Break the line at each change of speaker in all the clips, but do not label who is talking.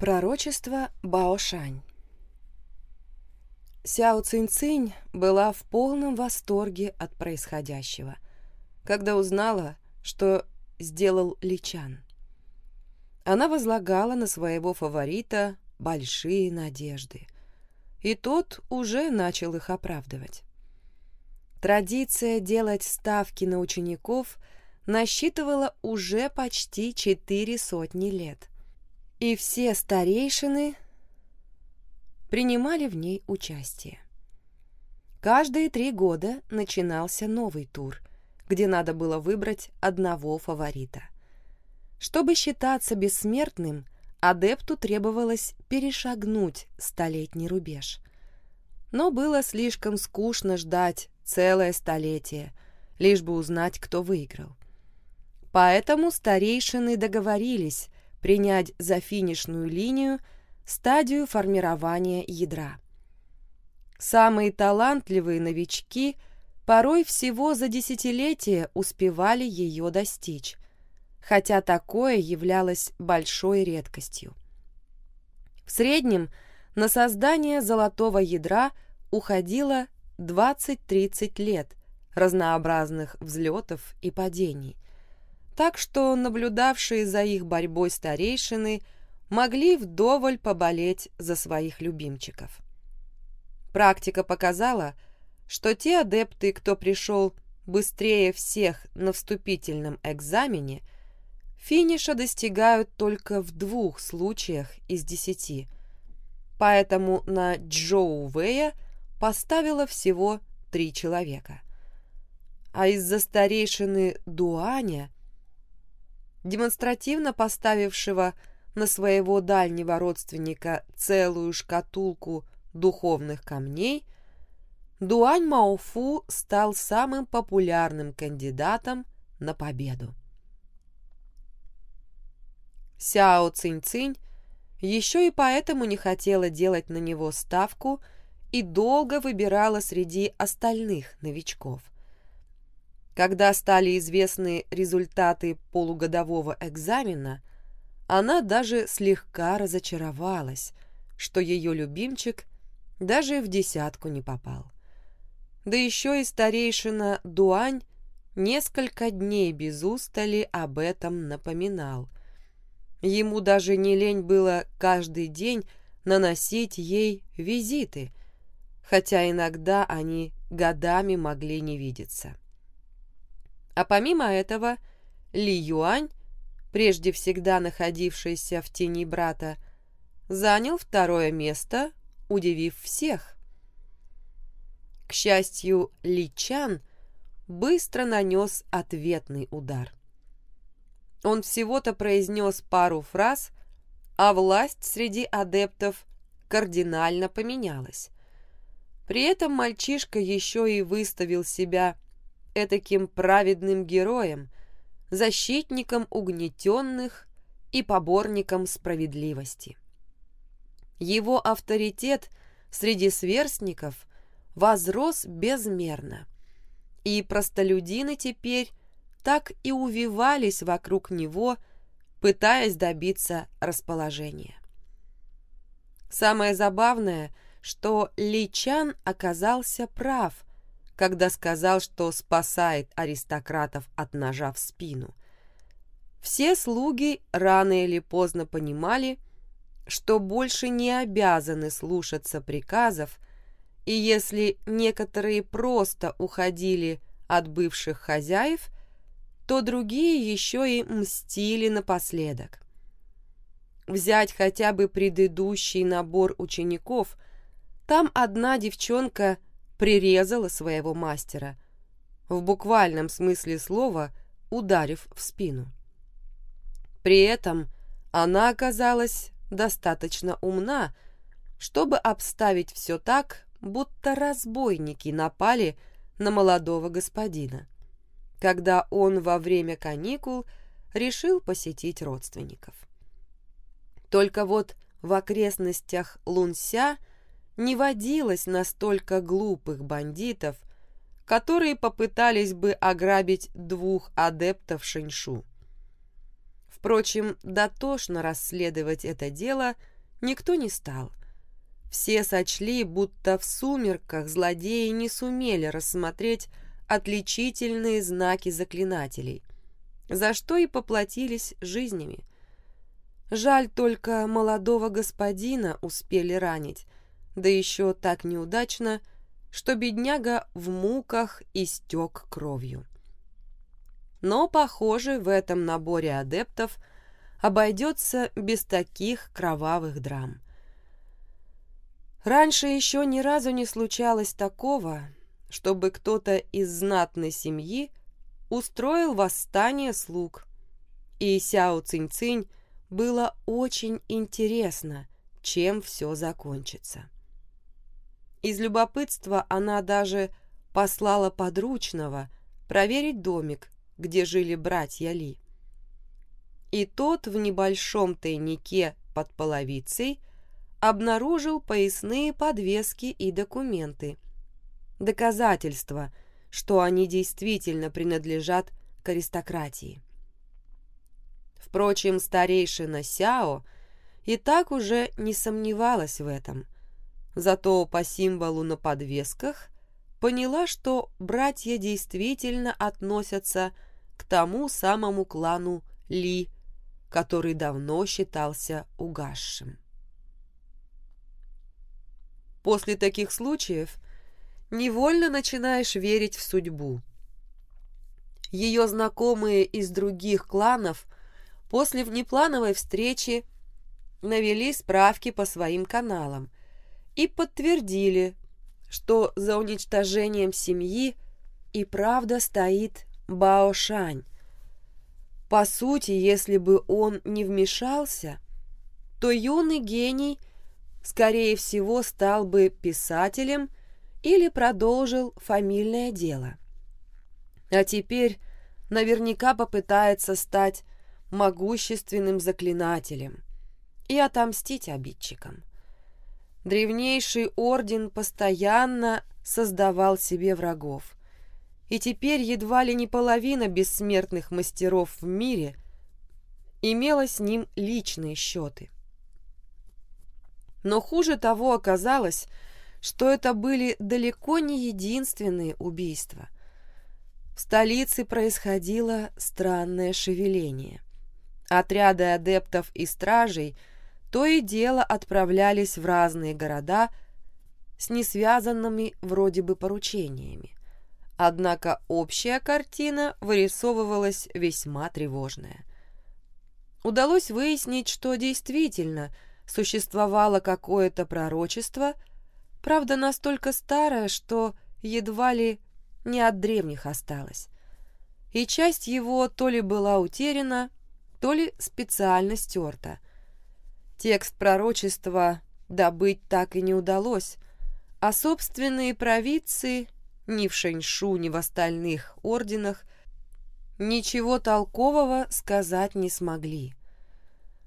Пророчество Баошань Сяо Цинь-Цинь была в полном восторге от происходящего, когда узнала, что сделал Личан. Она возлагала на своего фаворита большие надежды, и тот уже начал их оправдывать. Традиция делать ставки на учеников насчитывала уже почти четыре сотни лет и все старейшины принимали в ней участие. Каждые три года начинался новый тур, где надо было выбрать одного фаворита. Чтобы считаться бессмертным, адепту требовалось перешагнуть столетний рубеж. Но было слишком скучно ждать целое столетие, лишь бы узнать, кто выиграл. Поэтому старейшины договорились принять за финишную линию стадию формирования ядра. Самые талантливые новички порой всего за десятилетия успевали ее достичь, хотя такое являлось большой редкостью. В среднем на создание золотого ядра уходило 20-30 лет разнообразных взлетов и падений – так что наблюдавшие за их борьбой старейшины могли вдоволь поболеть за своих любимчиков. Практика показала, что те адепты, кто пришел быстрее всех на вступительном экзамене, финиша достигают только в двух случаях из десяти. Поэтому на Джоу Вэя поставила всего три человека. А из-за старейшины Дуаня демонстративно поставившего на своего дальнего родственника целую шкатулку духовных камней, Дуань Маофу стал самым популярным кандидатом на победу. Сяо Цинь-Цинь еще и поэтому не хотела делать на него ставку и долго выбирала среди остальных новичков. Когда стали известны результаты полугодового экзамена, она даже слегка разочаровалась, что ее любимчик даже в десятку не попал. Да еще и старейшина Дуань несколько дней без устали об этом напоминал. Ему даже не лень было каждый день наносить ей визиты, хотя иногда они годами могли не видеться. А помимо этого, Ли Юань, прежде всегда находившийся в тени брата, занял второе место, удивив всех. К счастью, Ли Чан быстро нанес ответный удар. Он всего-то произнес пару фраз, а власть среди адептов кардинально поменялась. При этом мальчишка еще и выставил себя этаким праведным героем, защитником угнетенных и поборником справедливости. Его авторитет среди сверстников возрос безмерно, и простолюдины теперь так и увивались вокруг него, пытаясь добиться расположения. Самое забавное, что Ли Чан оказался прав – когда сказал, что спасает аристократов от ножа в спину. Все слуги рано или поздно понимали, что больше не обязаны слушаться приказов, и если некоторые просто уходили от бывших хозяев, то другие еще и мстили напоследок. Взять хотя бы предыдущий набор учеников, там одна девчонка – прирезала своего мастера, в буквальном смысле слова ударив в спину. При этом она оказалась достаточно умна, чтобы обставить все так, будто разбойники напали на молодого господина, когда он во время каникул решил посетить родственников. Только вот в окрестностях Лунся – не водилось настолько глупых бандитов, которые попытались бы ограбить двух адептов Шэньшу. В Впрочем, дотошно расследовать это дело никто не стал. Все сочли, будто в сумерках злодеи не сумели рассмотреть отличительные знаки заклинателей, за что и поплатились жизнями. Жаль только молодого господина успели ранить, да еще так неудачно, что бедняга в муках истек кровью. Но, похоже, в этом наборе адептов обойдется без таких кровавых драм. Раньше еще ни разу не случалось такого, чтобы кто-то из знатной семьи устроил восстание слуг. И Сяо Цинь-Цинь было очень интересно, чем все закончится. Из любопытства она даже послала подручного проверить домик, где жили братья Ли. И тот в небольшом тайнике под половицей обнаружил поясные подвески и документы. Доказательства, что они действительно принадлежат к аристократии. Впрочем, старейшина Сяо и так уже не сомневалась в этом. Зато по символу на подвесках поняла, что братья действительно относятся к тому самому клану Ли, который давно считался угасшим. После таких случаев невольно начинаешь верить в судьбу. Ее знакомые из других кланов после внеплановой встречи навели справки по своим каналам и подтвердили, что за уничтожением семьи и правда стоит Баошань. По сути, если бы он не вмешался, то юный гений – скорее всего, стал бы писателем или продолжил фамильное дело. А теперь наверняка попытается стать могущественным заклинателем и отомстить обидчикам. Древнейший орден постоянно создавал себе врагов, и теперь едва ли не половина бессмертных мастеров в мире имела с ним личные счеты. Но хуже того оказалось, что это были далеко не единственные убийства. В столице происходило странное шевеление. Отряды адептов и стражей то и дело отправлялись в разные города с несвязанными вроде бы поручениями. Однако общая картина вырисовывалась весьма тревожная. Удалось выяснить, что действительно – существовало какое-то пророчество, правда, настолько старое, что едва ли не от древних осталось. И часть его то ли была утеряна, то ли специально стерта. Текст пророчества добыть так и не удалось, а собственные провидцы ни в Шэньшу, ни в остальных орденах ничего толкового сказать не смогли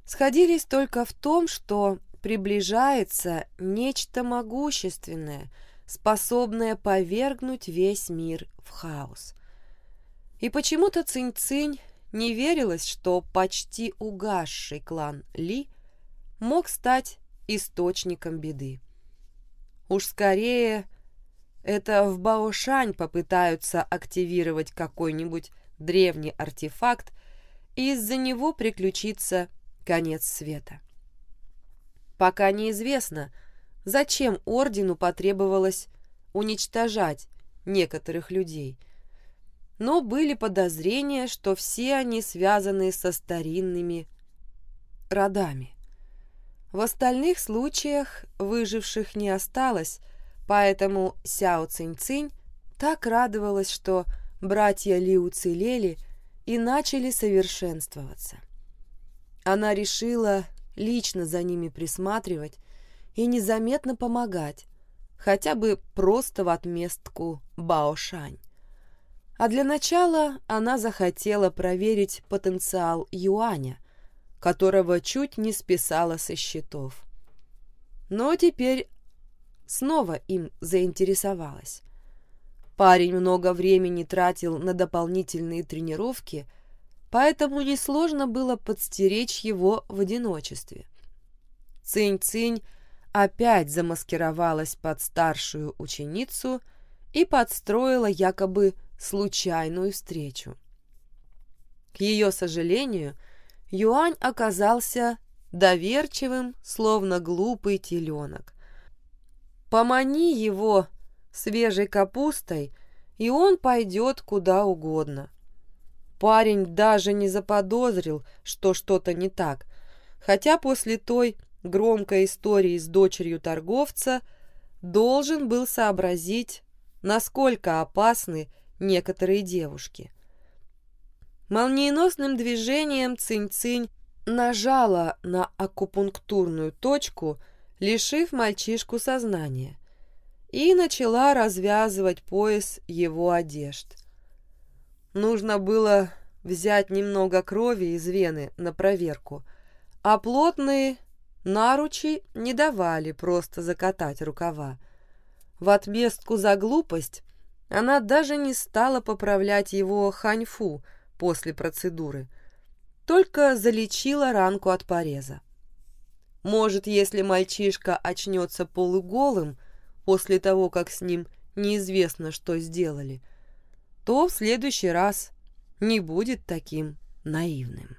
сходились только в том, что приближается нечто могущественное, способное повергнуть весь мир в хаос. И почему-то Цинь-Цинь не верилось, что почти угасший клан Ли мог стать источником беды. Уж скорее это в Баошань попытаются активировать какой-нибудь древний артефакт, и из-за него приключится конец света. Пока неизвестно, зачем ордену потребовалось уничтожать некоторых людей, но были подозрения, что все они связаны со старинными родами. В остальных случаях выживших не осталось, поэтому Сяо Цинь-Цинь так радовалась, что братья Ли уцелели и начали совершенствоваться. Она решила лично за ними присматривать и незаметно помогать, хотя бы просто в отместку Баошань. А для начала она захотела проверить потенциал юаня, которого чуть не списала со счетов. Но теперь снова им заинтересовалась. Парень много времени тратил на дополнительные тренировки – поэтому несложно было подстеречь его в одиночестве. Цинь-цинь опять замаскировалась под старшую ученицу и подстроила якобы случайную встречу. К ее сожалению, Юань оказался доверчивым, словно глупый теленок. Помани его свежей капустой, и он пойдет куда угодно. Парень даже не заподозрил, что что-то не так, хотя после той громкой истории с дочерью торговца должен был сообразить, насколько опасны некоторые девушки. Молниеносным движением Цинь-Цинь нажала на акупунктурную точку, лишив мальчишку сознания, и начала развязывать пояс его одежд. Нужно было взять немного крови из вены на проверку, а плотные наручи не давали просто закатать рукава. В отместку за глупость она даже не стала поправлять его ханьфу после процедуры – только залечила ранку от пореза. Может, если мальчишка очнется полуголым после того, как с ним неизвестно, что сделали, то в следующий раз не будет таким наивным.